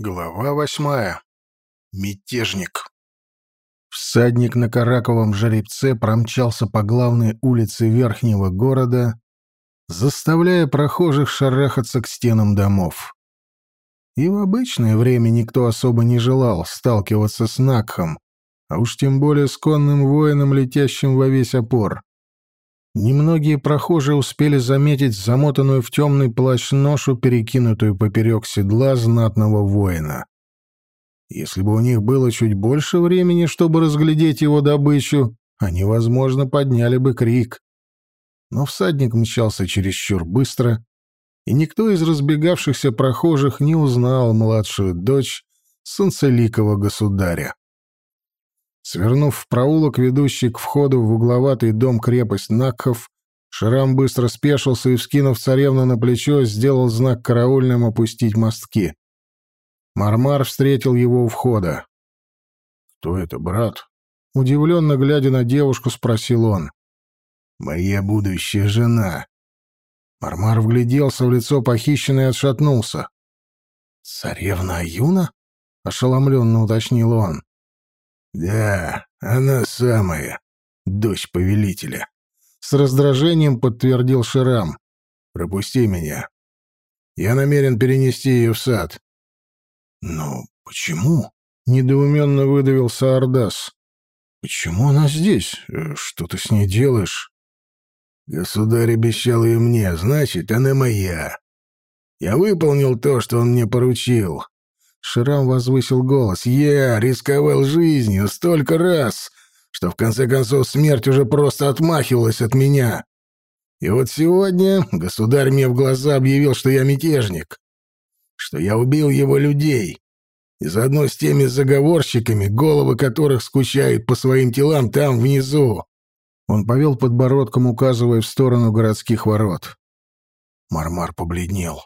Глава восьмая. Мятежник. Всадник на караковом жеребце промчался по главной улице верхнего города, заставляя прохожих шарахаться к стенам домов. И в обычное время никто особо не желал сталкиваться с Накхом, а уж тем более с конным воином, летящим во весь опор. Немногие прохожие успели заметить замотанную в темный плащ ношу, перекинутую поперек седла знатного воина. Если бы у них было чуть больше времени, чтобы разглядеть его добычу, они, возможно, подняли бы крик. Но всадник мчался чересчур быстро, и никто из разбегавшихся прохожих не узнал младшую дочь солнцеликого государя. Свернув в проулок, ведущий к входу в угловатый дом-крепость Накхов, Шрам быстро спешился и, вскинув царевну на плечо, сделал знак караульным опустить мостки. Мармар встретил его у входа. «Кто это, брат?» Удивленно глядя на девушку, спросил он. «Моя будущая жена». Мармар вгляделся в лицо похищенной и отшатнулся. «Царевна Аюна?» — ошеломленно уточнил он. «Да, она самая, дочь повелителя», — с раздражением подтвердил Ширам. «Пропусти меня. Я намерен перенести ее в сад». «Но почему?» — недоуменно выдавил Саардас. «Почему она здесь? Что ты с ней делаешь?» «Государь обещал ее мне, значит, она моя. Я выполнил то, что он мне поручил. Шрам возвысил голос. «Я рисковал жизнью столько раз, что в конце концов смерть уже просто отмахивалась от меня. И вот сегодня государь мне в глаза объявил, что я мятежник, что я убил его людей, и заодно с теми заговорщиками, головы которых скучают по своим телам там внизу». Он повел подбородком, указывая в сторону городских ворот. Мармар побледнел.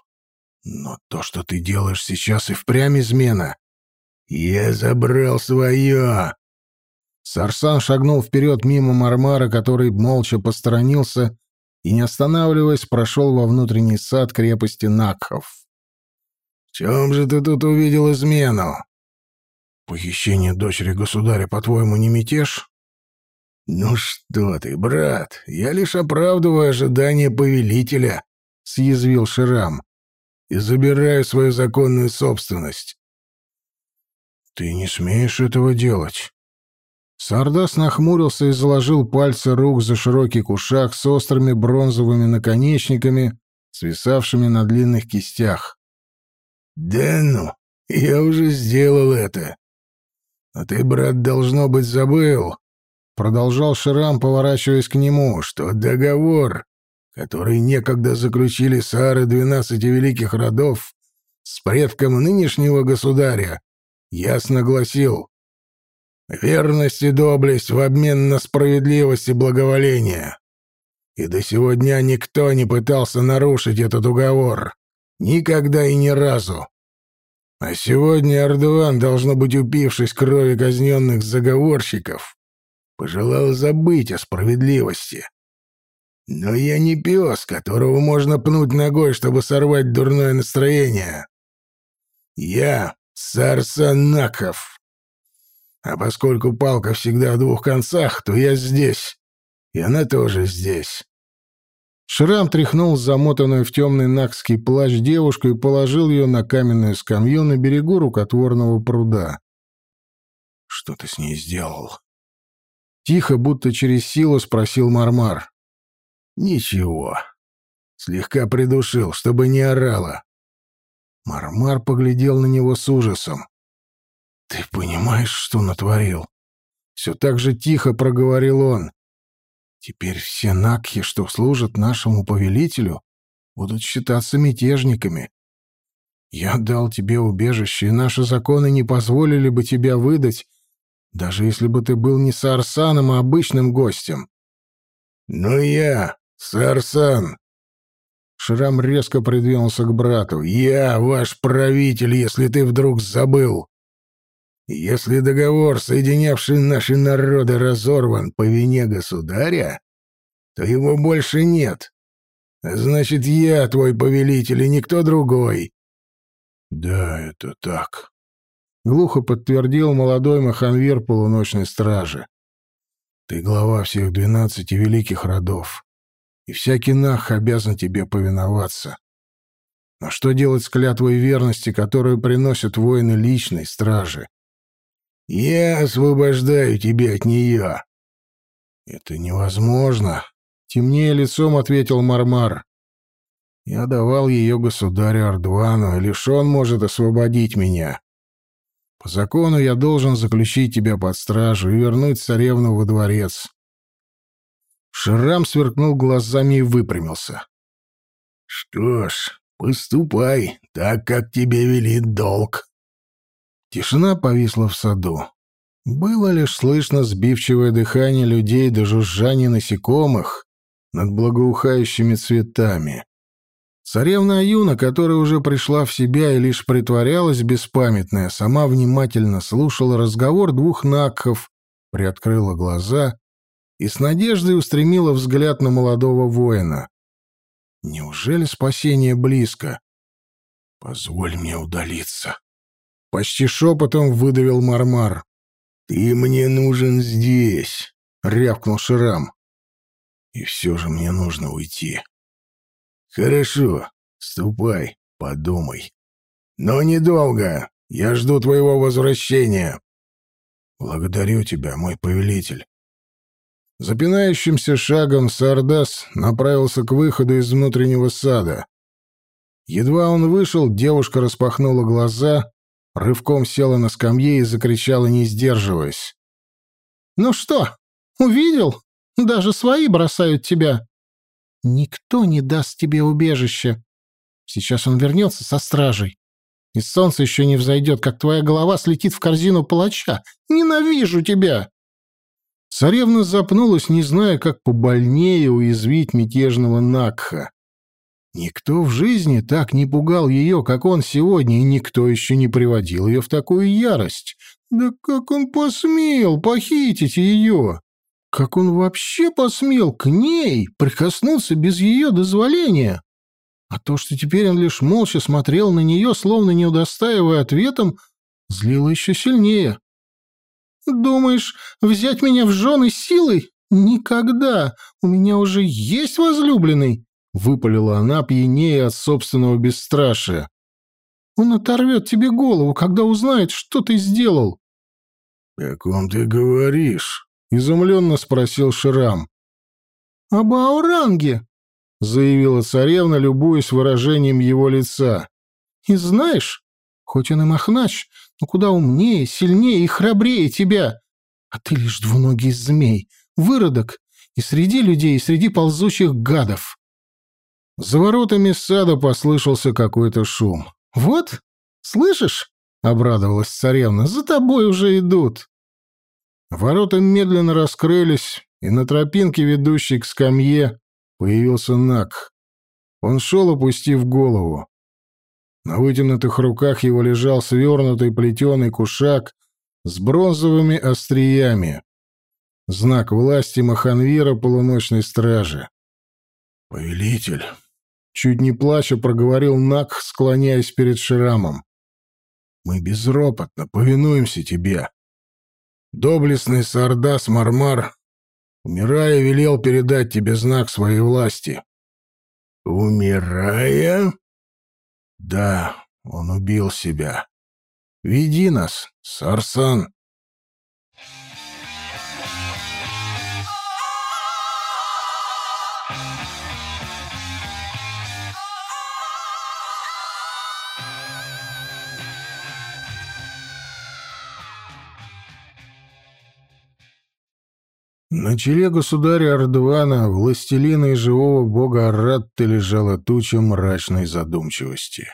Но то, что ты делаешь сейчас, и впрямь измена. Я забрал свое. Сарсан шагнул вперед мимо Мармара, который молча посторонился и, не останавливаясь, прошел во внутренний сад крепости Накхов. «В чем же ты тут увидел измену?» «Похищение дочери государя, по-твоему, не мятеж?» «Ну что ты, брат, я лишь оправдываю ожидания повелителя», — съязвил Ширам и забираю свою законную собственность. Ты не смеешь этого делать. Сардас нахмурился и заложил пальцы рук за широкий кушак с острыми бронзовыми наконечниками, свисавшими на длинных кистях. «Да ну, я уже сделал это. А ты, брат, должно быть, забыл», — продолжал Шрам, поворачиваясь к нему, — «что договор, который некогда заключили сары двенадцати великих родов с предком нынешнего государя, ясно гласил «Верность и доблесть в обмен на справедливость и благоволение». И до сего дня никто не пытался нарушить этот уговор. Никогда и ни разу. А сегодня Ардуан, должно быть упившись крови казненных заговорщиков, пожелал забыть о справедливости. Но я не пес, которого можно пнуть ногой, чтобы сорвать дурное настроение. Я Сарсанаков. А поскольку палка всегда в двух концах, то я здесь. И она тоже здесь. Шрам тряхнул замотанную в темный накский плащ девушку и положил ее на каменную скамью на берегу рукотворного пруда. «Что ты с ней сделал?» Тихо, будто через силу, спросил Мармар. Ничего. Слегка придушил, чтобы не орала. Мармар поглядел на него с ужасом. «Ты понимаешь, что натворил?» Все так же тихо проговорил он. «Теперь все накхи, что служат нашему повелителю, будут считаться мятежниками. Я дал тебе убежище, и наши законы не позволили бы тебя выдать, даже если бы ты был не Сарсаном, а обычным гостем. Но я «Сарсан!» Шрам резко придвинулся к брату. «Я ваш правитель, если ты вдруг забыл. Если договор, соединявший наши народы, разорван по вине государя, то его больше нет. Значит, я твой повелитель и никто другой. «Да, это так», — глухо подтвердил молодой маханвир полуночной стражи. «Ты глава всех двенадцати великих родов, и всякий нах обязан тебе повиноваться. Но что делать с клятвой верности, которую приносят воины личной стражи? Я освобождаю тебя от нее». «Это невозможно», — темнее лицом ответил Мармар. Я давал ее государю Ардвану, и лишь он может освободить меня. По закону я должен заключить тебя под стражу и вернуть царевну во дворец. Шрам сверкнул глазами и выпрямился. Что ж, поступай так, как тебе велит долг. Тишина повисла в саду. Было лишь слышно сбивчивое дыхание людей до жужжания насекомых над благоухающими цветами. Царевна Аюна, которая уже пришла в себя и лишь притворялась беспамятная, сама внимательно слушала разговор двух накхов, приоткрыла глаза и с надеждой устремила взгляд на молодого воина. Неужели спасение близко? «Позволь мне удалиться», — почти шепотом выдавил Мармар. «Ты мне нужен здесь», — рявкнул Ширам. «И все же мне нужно уйти». «Хорошо, ступай, подумай. Но недолго. Я жду твоего возвращения». «Благодарю тебя, мой повелитель». Запинающимся шагом Сардас направился к выходу из внутреннего сада. Едва он вышел, девушка распахнула глаза, рывком села на скамье и закричала, не сдерживаясь. «Ну что, увидел? Даже свои бросают тебя. Никто не даст тебе убежище. Сейчас он вернется со стражей. И солнце еще не взойдет, как твоя голова слетит в корзину палача. Ненавижу тебя!» Царевна запнулась, не зная, как побольнее уязвить мятежного Накха. Никто в жизни так не пугал ее, как он сегодня, и никто еще не приводил ее в такую ярость. Да как он посмел похитить ее? Как он вообще посмел к ней прикоснуться без ее дозволения? А то, что теперь он лишь молча смотрел на нее, словно не удостаивая ответом, злило еще сильнее. «Думаешь, взять меня в жены силой? Никогда! У меня уже есть возлюбленный!» — выпалила она, пьянее от собственного бесстрашия. «Он оторвет тебе голову, когда узнает, что ты сделал». «О ком ты говоришь?» изумленно спросил Ширам. «Об Ауранге», — заявила царевна, любуясь выражением его лица. «И знаешь, хоть он и мохнач, но куда умнее, сильнее и храбрее тебя, а ты лишь двуногий змей, выродок, и среди людей, и среди ползучих гадов». За воротами сада послышался какой-то шум. «Вот, слышишь?» — обрадовалась царевна. «За тобой уже идут». Ворота медленно раскрылись, и на тропинке, ведущей к скамье, появился Нак. Он шел, опустив голову. На вытянутых руках его лежал свернутый плетеный кушак с бронзовыми остриями. Знак власти Маханвира полуночной стражи. «Повелитель!» Чуть не плача проговорил Нак, склоняясь перед Ширамом. «Мы безропотно повинуемся тебе. Доблестный Сардас Мармар, умирая, велел передать тебе знак своей власти. Умирая? Да, он убил себя. Веди нас, Сарсан. На челе государя Ардвана, властелина и живого бога Аратты, лежала туча мрачной задумчивости.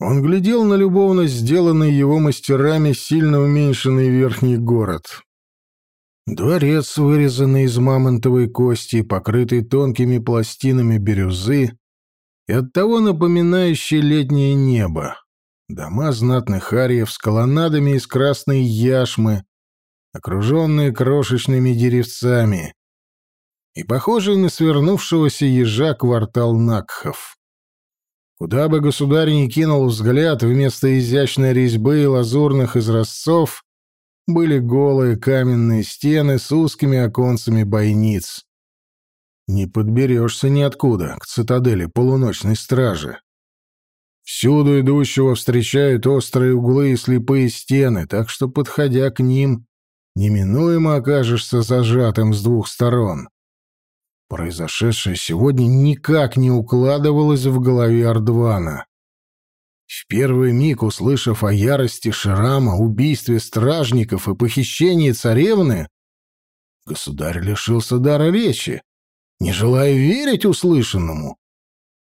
Он глядел на любовно сделанный его мастерами сильно уменьшенный верхний город. Дворец, вырезанный из мамонтовой кости, покрытый тонкими пластинами бирюзы и оттого напоминающий летнее небо. Дома знатных ариев с колоннадами из красной яшмы, окруженные крошечными деревцами, и похожий на свернувшегося ежа квартал Накхов. Куда бы государь ни кинул взгляд, вместо изящной резьбы и лазурных изразцов были голые каменные стены с узкими оконцами бойниц. Не подберешься ниоткуда к цитадели полуночной стражи. Всюду идущего встречают острые углы и слепые стены, так что, подходя к ним, неминуемо окажешься зажатым с двух сторон. Произошедшее сегодня никак не укладывалось в голове Ардвана. В первый миг, услышав о ярости Шрама, убийстве стражников и похищении царевны, государь лишился дара речи, не желая верить услышанному.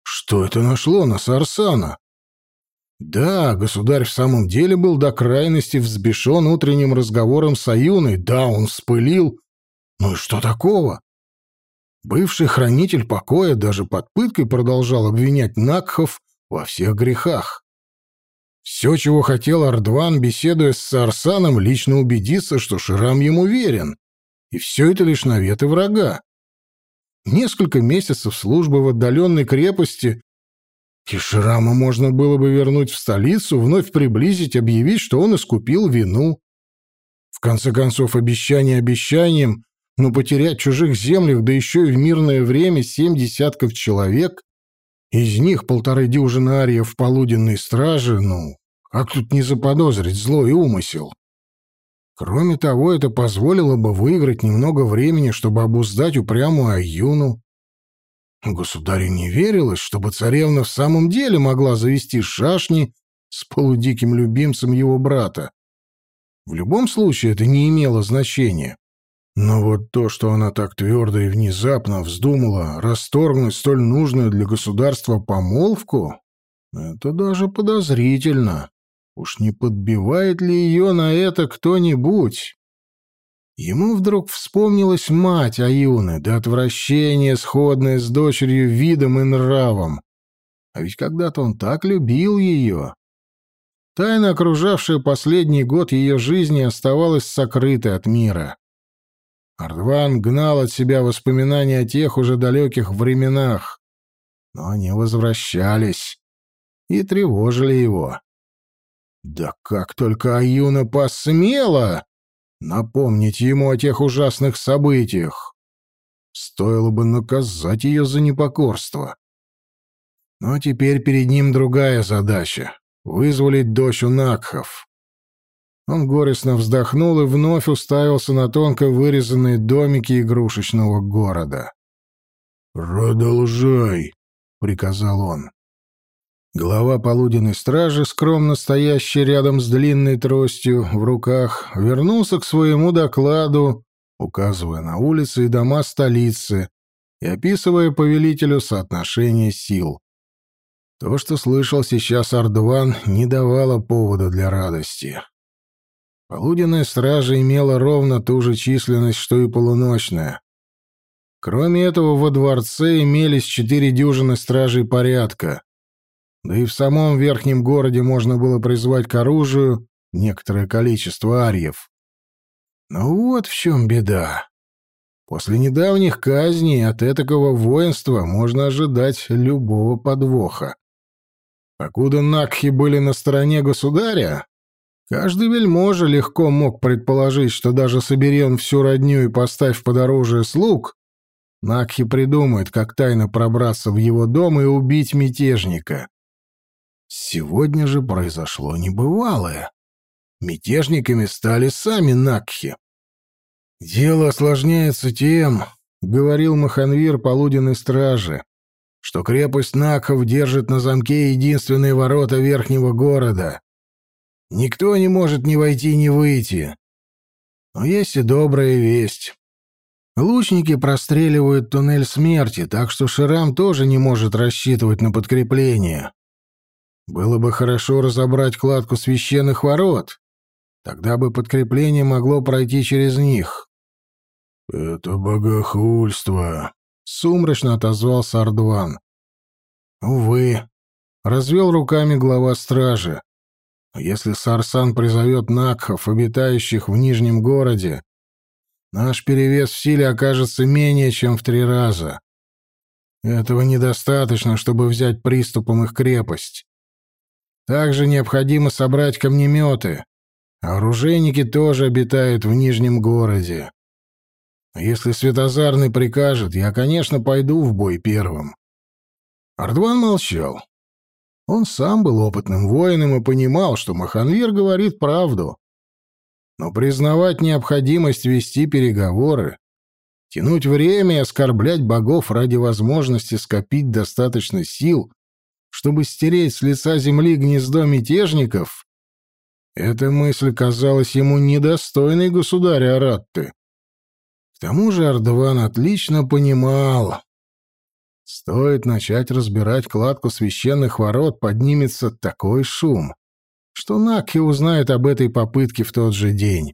Что это нашло на Сарсана? Да, государь в самом деле был до крайности взбешен утренним разговором с Аюной, да, он вспылил. Ну и что такого? Бывший хранитель покоя даже под пыткой продолжал обвинять Накхов во всех грехах. Все, чего хотел Ардван, беседуя с Сарсаном, лично убедиться, что Ширам ему верен. И все это лишь наветы врага. Несколько месяцев службы в отдаленной крепости, и Ширама можно было бы вернуть в столицу, вновь приблизить, объявить, что он искупил вину. В конце концов, обещание обещанием, но потерять чужих землях, да еще и в мирное время, семь десятков человек, из них полторы дюжины ариев в полуденной страже, ну, как тут не заподозрить злой умысел? Кроме того, это позволило бы выиграть немного времени, чтобы обуздать упрямую Аюну. Государю не верилось, чтобы царевна в самом деле могла завести шашни с полудиким любимцем его брата. В любом случае это не имело значения. Но вот то, что она так твердо и внезапно вздумала расторгнуть столь нужную для государства помолвку, это даже подозрительно. Уж не подбивает ли ее на это кто-нибудь? Ему вдруг вспомнилась мать Аюны, до отвращения сходная с дочерью видом и нравом. А ведь когда-то он так любил ее. Тайна, окружавшая последний год ее жизни, оставалась сокрытой от мира. Ардван гнал от себя воспоминания о тех уже далеких временах, но они возвращались и тревожили его. Да как только Аюна посмела напомнить ему о тех ужасных событиях! Стоило бы наказать ее за непокорство. Но теперь перед ним другая задача — вызволить дочь у Накхов. Он горестно вздохнул и вновь уставился на тонко вырезанные домики игрушечного города. «Продолжай», — приказал он. Глава полуденной стражи, скромно стоящий рядом с длинной тростью в руках, вернулся к своему докладу, указывая на улицы и дома столицы и описывая повелителю соотношение сил. То, что слышал сейчас Ардван, не давало повода для радости. Полуденная стража имела ровно ту же численность, что и полуночная. Кроме этого, во дворце имелись четыре дюжины стражей порядка. Да и в самом верхнем городе можно было призвать к оружию некоторое количество арьев. Но вот в чем беда. После недавних казней от этакого воинства можно ожидать любого подвоха. Покуда Накхи были на стороне государя, Каждый вельможа легко мог предположить, что даже собери он всю родню и поставь под оружие слуг, Накхи придумает, как тайно пробраться в его дом и убить мятежника. Сегодня же произошло небывалое. Мятежниками стали сами Накхи. «Дело осложняется тем», — говорил Маханвир полуденной стражи, что крепость Накхов держит на замке единственные ворота верхнего города. Никто не может ни войти, ни выйти. Но есть и добрая весть. Лучники простреливают туннель смерти, так что Ширам тоже не может рассчитывать на подкрепление. Было бы хорошо разобрать кладку священных ворот. Тогда бы подкрепление могло пройти через них. «Это богохульство», — сумрачно отозвался Ардван. «Увы», — развел руками глава стражи. Если Сарсан призовет Накхов, обитающих в Нижнем городе, наш перевес в силе окажется менее чем в три раза. Этого недостаточно, чтобы взять приступом их крепость. Также необходимо собрать камнеметы. Оружейники тоже обитают в Нижнем городе. Если Светозарный прикажет, я, конечно, пойду в бой первым. Ардван молчал. Он сам был опытным воином и понимал, что Маханвир говорит правду. Но признавать необходимость вести переговоры, тянуть время и оскорблять богов ради возможности скопить достаточно сил, чтобы стереть с лица земли гнездо мятежников, эта мысль казалась ему недостойной государя Аратты. К тому же Ардван отлично понимал, стоит начать разбирать кладку священных ворот, поднимется такой шум, что Накхи узнает об этой попытке в тот же день.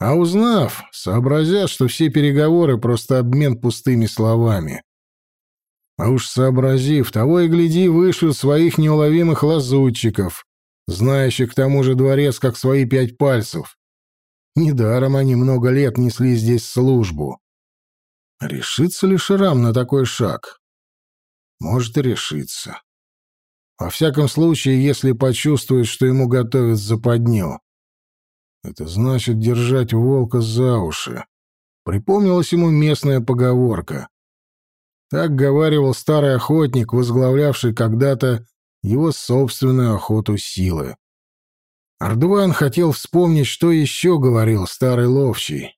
А узнав, сообразят, что все переговоры — просто обмен пустыми словами. А уж сообразив, того и гляди, вышлют своих неуловимых лазутчиков, знающих к тому же дворец как свои пять пальцев. Недаром они много лет несли здесь службу. Решится ли Шрам на такой шаг? Может и решится. Во всяком случае, если почувствует, что ему готовят западню. Это значит держать волка за уши. Припомнилась ему местная поговорка. Так говаривал старый охотник, возглавлявший когда-то его собственную охоту силы. Ардван хотел вспомнить, что еще говорил старый ловчий.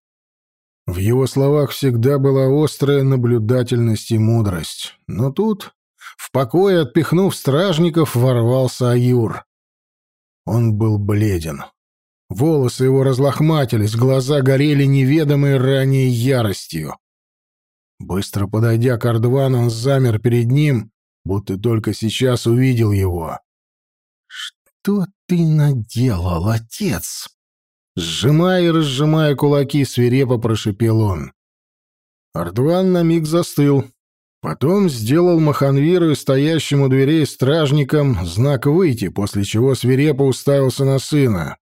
В его словах всегда была острая наблюдательность и мудрость. Но тут, в покое отпихнув стражников, ворвался Аюр. Он был бледен. Волосы его разлохматились, глаза горели неведомой ранее яростью. Быстро подойдя к Ардвану, он замер перед ним, будто только сейчас увидел его. «Что ты наделал, отец?» Сжимая и разжимая кулаки, свирепо прошипел он. Ардван на миг застыл. Потом сделал Маханвиру и стоящему дверей стражникам знак «выйти», после чего свирепо уставился на сына.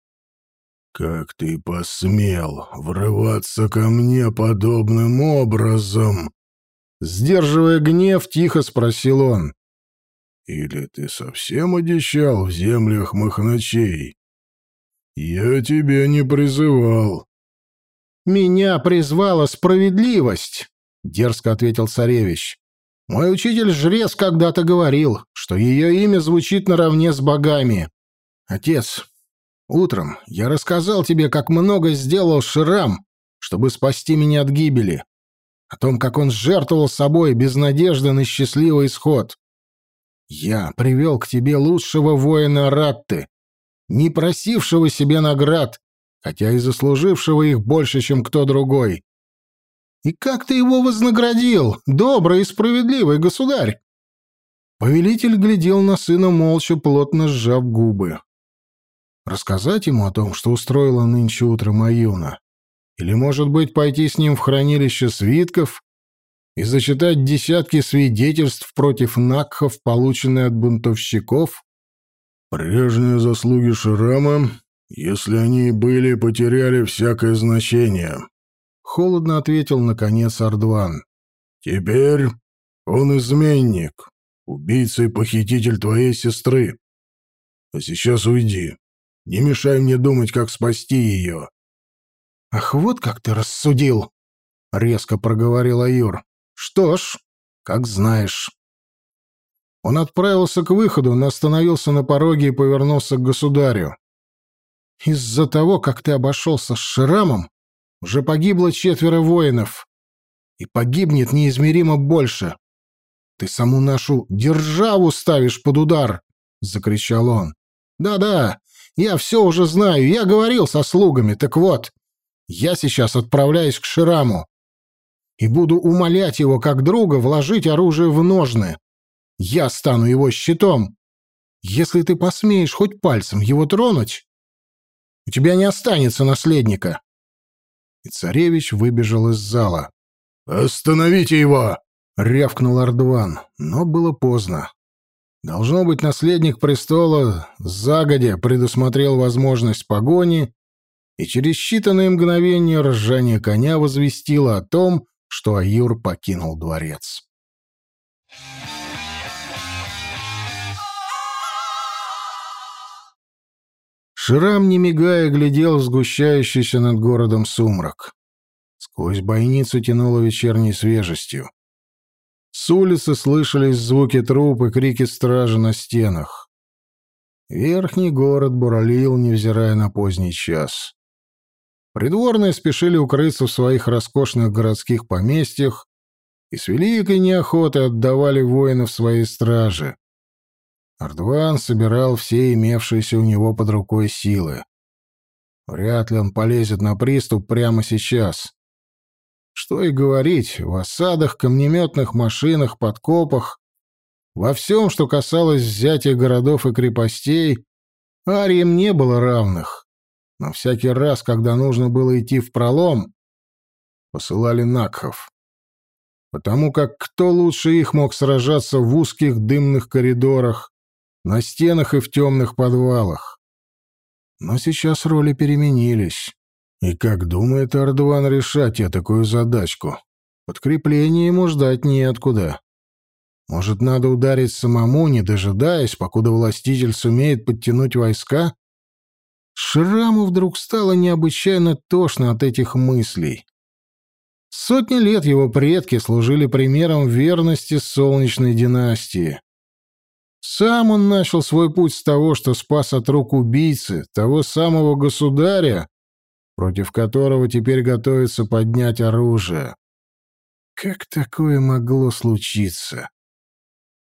«Как ты посмел врываться ко мне подобным образом?» Сдерживая гнев, тихо спросил он. «Или ты совсем одичал в землях махначей? Я тебя не призывал». «Меня призвала справедливость», — дерзко ответил царевич. «Мой учитель-жрец когда-то говорил, что ее имя звучит наравне с богами. Отец, Утром я рассказал тебе, как много сделал Шрам, чтобы спасти меня от гибели. О том, как он жертвовал собой без надежды на счастливый исход. Я привел к тебе лучшего воина Ратты, не просившего себе наград, хотя и заслужившего их больше, чем кто другой. И как ты его вознаградил, добрый и справедливый государь? Повелитель глядел на сына молча, плотно сжав губы. Рассказать ему о том, что устроила нынче утром Аюна? Или, может быть, пойти с ним в хранилище свитков и зачитать десятки свидетельств против Накхов, полученные от бунтовщиков? Прежние заслуги Шрама, если они и были, потеряли всякое значение. Холодно ответил, наконец, Ардван. Теперь он изменник, убийца и похититель твоей сестры. А сейчас уйди. Не мешай мне думать, как спасти ее». «Ах, вот как ты рассудил!» — резко проговорил Аюр. «Что ж, как знаешь». Он отправился к выходу, но остановился на пороге и повернулся к государю. «Из-за того, как ты обошелся с Шрамом, уже погибло четверо воинов, и погибнет неизмеримо больше. Ты саму нашу державу ставишь под удар!» — закричал он. «Да-да, я все уже знаю, я говорил со слугами, так вот, я сейчас отправляюсь к Шираму и буду умолять его как друга вложить оружие в ножны. Я стану его щитом. Если ты посмеешь хоть пальцем его тронуть, у тебя не останется наследника. И царевич выбежал из зала. «Остановите его!» — рявкнул Ардван, но было поздно. Должно быть, наследник престола загодя предусмотрел возможность погони, и через считанные мгновения ржание коня возвестило о том, что Аюр покинул дворец. Ширам не мигая, глядел в сгущающийся над городом сумрак. Сквозь бойницу тянуло вечерней свежестью. С улицы слышались звуки труп и крики стражи на стенах. Верхний город буралил, невзирая на поздний час. Придворные спешили укрыться в своих роскошных городских поместьях и с великой неохотой отдавали воинов своей страже. Ардван собирал все имевшиеся у него под рукой силы. Вряд ли он полезет на приступ прямо сейчас. Что и говорить, в осадах, камнеметных машинах, подкопах, во всем, что касалось взятия городов и крепостей, ариям не было равных. Но всякий раз, когда нужно было идти в пролом, посылали Накхов. Потому как кто лучше их мог сражаться в узких дымных коридорах, на стенах и в темных подвалах. Но сейчас роли переменились. И как думает Ардван решать я такую задачку? Подкрепление ему ждать неоткуда. Может, надо ударить самому, не дожидаясь, покуда властитель сумеет подтянуть войска? Шраму вдруг стало необычайно тошно от этих мыслей. Сотни лет его предки служили примером верности солнечной династии. Сам он начал свой путь с того, что спас от рук убийцы, того самого государя, против которого теперь готовится поднять оружие. Как такое могло случиться?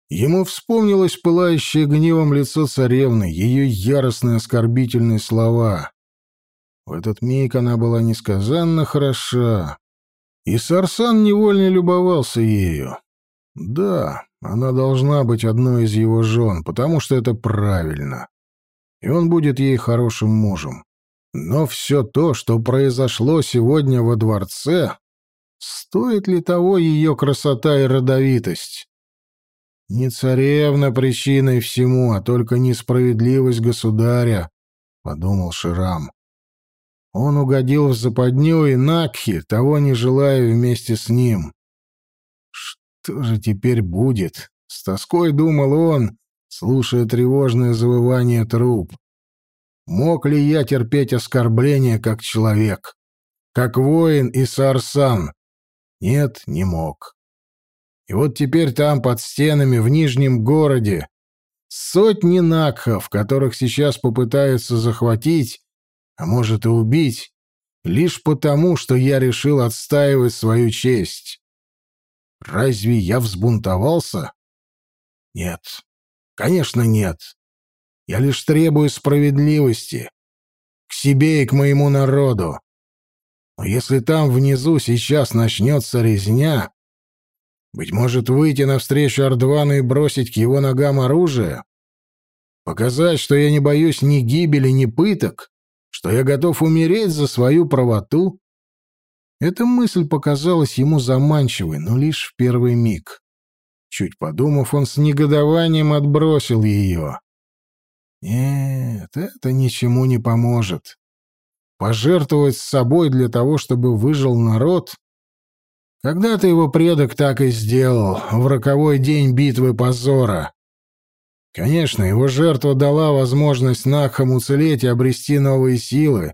Ему вспомнилось пылающее гневом лицо царевны, ее яростные оскорбительные слова. В этот миг она была несказанно хороша, и Сарсан невольно любовался ею. Да, она должна быть одной из его жен, потому что это правильно. И он будет ей хорошим мужем. Но все то, что произошло сегодня во дворце, стоит ли того ее красота и родовитость? Не царевна причиной всему, а только несправедливость государя, — подумал Ширам. Он угодил в западню и Накхи, того не желая вместе с ним. Что же теперь будет? С тоской думал он, слушая тревожное завывание труп. Мог ли я терпеть оскорбления как человек? Как воин и сарсан? Нет, не мог. И вот теперь там, под стенами, в Нижнем городе, сотни накхов, которых сейчас попытаются захватить, а может и убить, лишь потому, что я решил отстаивать свою честь. Разве я взбунтовался? Нет. Конечно, нет. Я лишь требую справедливости. К себе и к моему народу. Но если там внизу сейчас начнется резня, быть может, выйти навстречу Ардвану и бросить к его ногам оружие? Показать, что я не боюсь ни гибели, ни пыток? Что я готов умереть за свою правоту? Эта мысль показалась ему заманчивой, но лишь в первый миг. Чуть подумав, он с негодованием отбросил ее. Нет, это ничему не поможет. Пожертвовать собой для того, чтобы выжил народ? Когда-то его предок так и сделал, в роковой день битвы позора. Конечно, его жертва дала возможность Накхам уцелеть и обрести новые силы,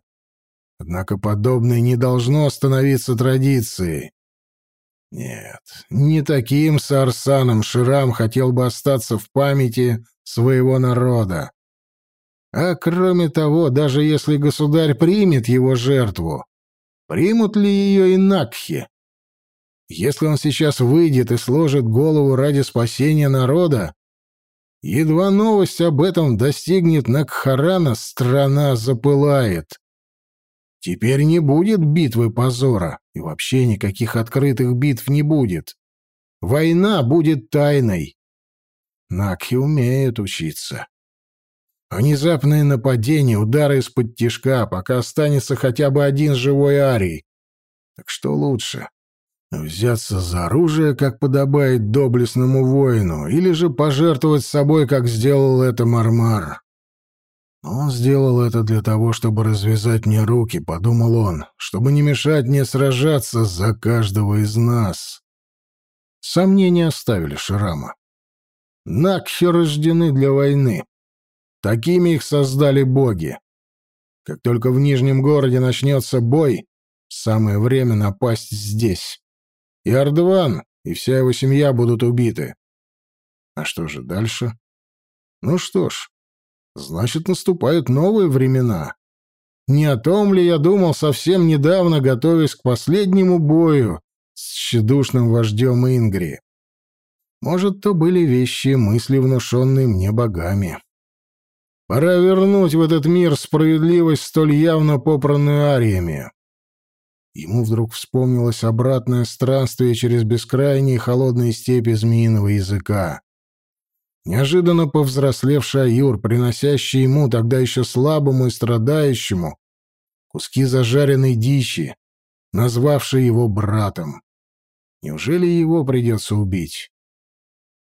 Однако подобное не должно становиться традицией. Нет, не таким Сарсаном Ширам хотел бы остаться в памяти своего народа. А кроме того, даже если государь примет его жертву, примут ли ее и Накхи? Если он сейчас выйдет и сложит голову ради спасения народа, едва новость об этом достигнет Накхарана, страна запылает. Теперь не будет битвы позора, и вообще никаких открытых битв не будет. Война будет тайной. Накхи умеют учиться. Внезапные нападения, удары из-под тишка, пока останется хотя бы один живой арий. Так что лучше? Взяться за оружие, как подобает доблестному воину, или же пожертвовать собой, как сделал это Мармар? Он сделал это для того, чтобы развязать мне руки, подумал он, чтобы не мешать мне сражаться за каждого из нас. Сомнения оставили Шрама. Накхи рождены для войны. Такими их создали боги. Как только в Нижнем городе начнется бой, самое время напасть здесь. И Ардван, и вся его семья будут убиты. А что же дальше? Ну что ж, значит, наступают новые времена. Не о том ли я думал совсем недавно, готовясь к последнему бою с тщедушным вождем Ингри? Может, то были вещи мысли, внушенные мне богами. Пора вернуть в этот мир справедливость, столь явно попранную ариями. Ему вдруг вспомнилось обратное странствие через бескрайние холодные степи змеиного языка. Неожиданно повзрослевший Аюр, приносящий ему, тогда еще слабому и страдающему, куски зажаренной дичи, назвавший его братом. Неужели его придется убить?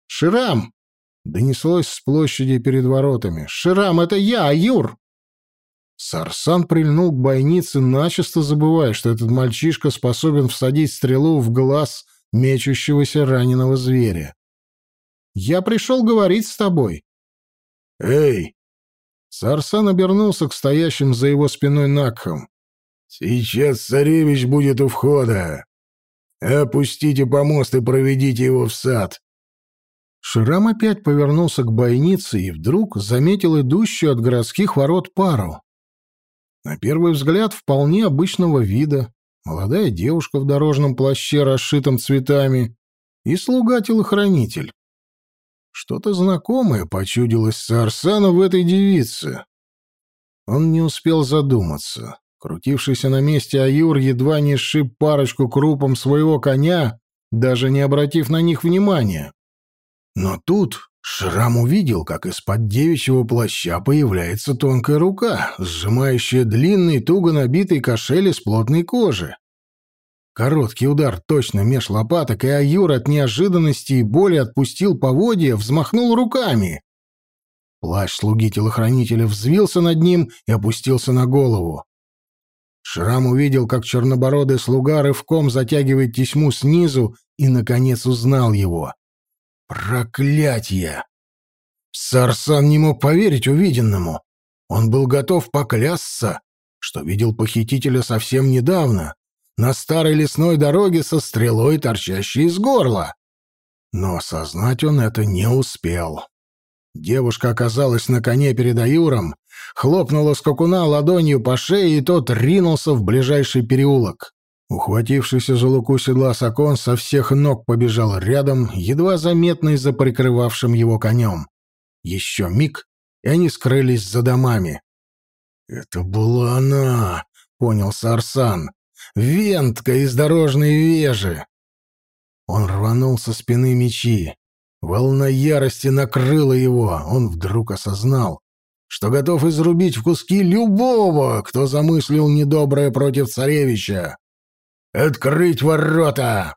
«Ширам!» — донеслось с площади перед воротами. «Ширам, это я, Аюр!» Сарсан прильнул к бойнице, начисто забывая, что этот мальчишка способен всадить стрелу в глаз мечущегося раненого зверя. «Я пришел говорить с тобой». «Эй!» Сарсан обернулся к стоящим за его спиной Накхам. «Сейчас царевич будет у входа. Опустите помост и проведите его в сад». Ширам опять повернулся к бойнице и вдруг заметил идущую от городских ворот пару. На первый взгляд вполне обычного вида. Молодая девушка в дорожном плаще, расшитом цветами, и слуга-телохранитель. Что-то знакомое почудилось Сарсану в этой девице. Он не успел задуматься. Крутившийся на месте Аюр едва не сшиб парочку крупом своего коня, даже не обратив на них внимания. Но тут Шрам увидел, как из-под девичьего плаща появляется тонкая рука, сжимающая длинный, туго набитый кошель из плотной кожи. Короткий удар точно меж лопаток, и Аюр от неожиданности и боли отпустил поводья, взмахнул руками. Плащ слуги-телохранителя взвился над ним и опустился на голову. Шрам увидел, как чернобородый слуга рывком затягивает тесьму снизу и, наконец, узнал его. Проклятье! Сарсан не мог поверить увиденному. Он был готов поклясться, что видел похитителя совсем недавно, на старой лесной дороге со стрелой, торчащей из горла. Но осознать он это не успел. Девушка оказалась на коне перед Аюром, хлопнула скакуна ладонью по шее, и тот ринулся в ближайший переулок. Ухватившийся за луку седла Сакон со всех ног побежал рядом, едва заметный за прикрывавшим его конем. Еще миг, и они скрылись за домами. «Это была она!» — понял Сарсан. «Вентка из дорожной вежи!» Он рванул со спины мечи. Волна ярости накрыла его. Он вдруг осознал, что готов изрубить в куски любого, кто замыслил недоброе против царевича. «Открыть ворота!»